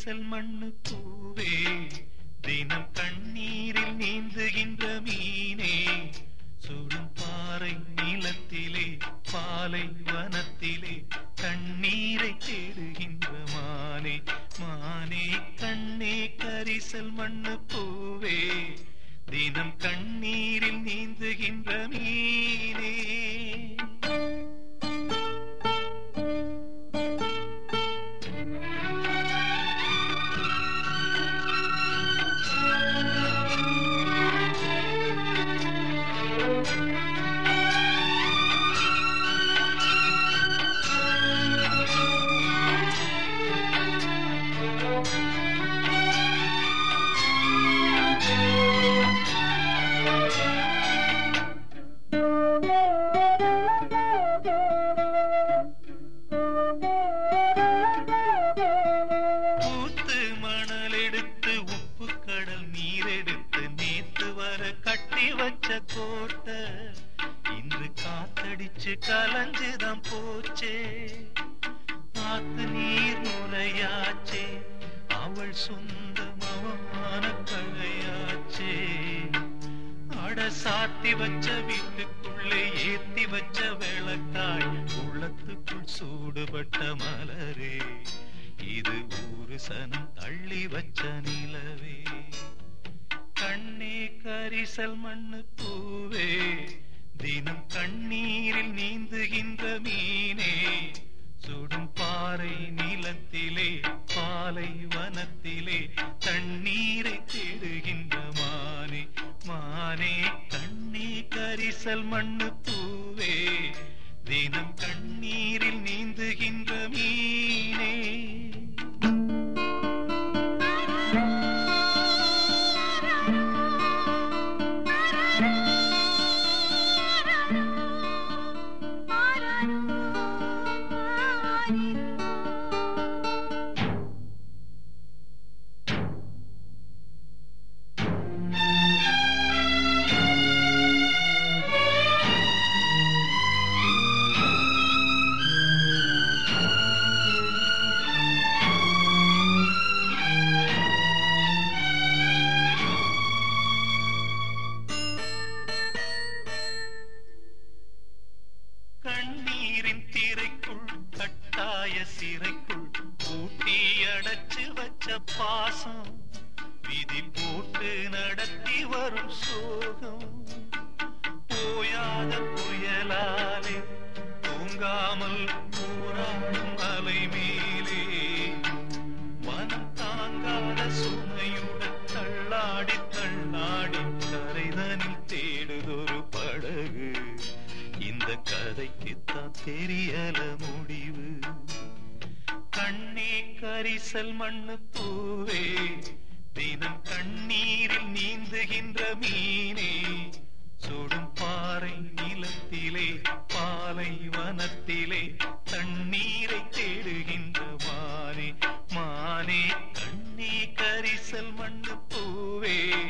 வேசல் மண்ணு பூவே தினம் கண்ணீரில் நீந்துகின்ற மீனே சுடும் பாறை நிலத்திலே பாலை வனத்திலே தண்ணீரை தேடுகின்ற மானே. மானே கண்ணே கரிசல் மண்ணு பூவே தினம் கண்ணீரில் நீந்துகின்ற மீனே. காத்தடிச்சு கலஞ்சுதம் போச்சே. ஆத்து நீர் முறையாச்சே அவள் சொந்த மவமான கழையாச்சே அட சாத்தி வச்ச வீட்டுக்குள்ளே ஏத்தி வச்ச விளக்காய் உள்ளத்துக்குள் சூடுபட்ட மலரே. இது ஊரு சனம் தள்ளி வச்ச நிலவே. கண்ணே கரிசல் மண்ணு பூவே. தினம் கண்ணீரில் நீந்துகின்ற மீனே சுடும் பாறை நிலத்திலே பாலை வனத்திலே தண்ணீரை தேடுகின்ற மானே. மானே கண்ணே கரிசல் மண்ணு பூவே தினம் கண்ணீரில் சிறைக்குள் பூட்டி அடைச்சு வச்ச பாசம் விதி போட்டு நடத்தி வரும் சோகம். போயாத புயலாலே தூங்காமல் போராடும் அலை மேலே மனம் தாங்காத சுமையுடன் தள்ளாடி தள்ளாடி கரைதனில் தேடுதொரு படகு. இந்த கதைக்குத்தான் தெரியல முடிவு. கண்ணே கரிசல் மண்ணு பூவே. தினம் கண்ணீரில் நீந்துகின்ற மீனே. சுடும் பாறை நிலத்திலே பாலை வனத்திலே தண்ணீரை தேடுகின்ற மானே. மானே கண்ணே கரிசல் மண்ணு பூவே.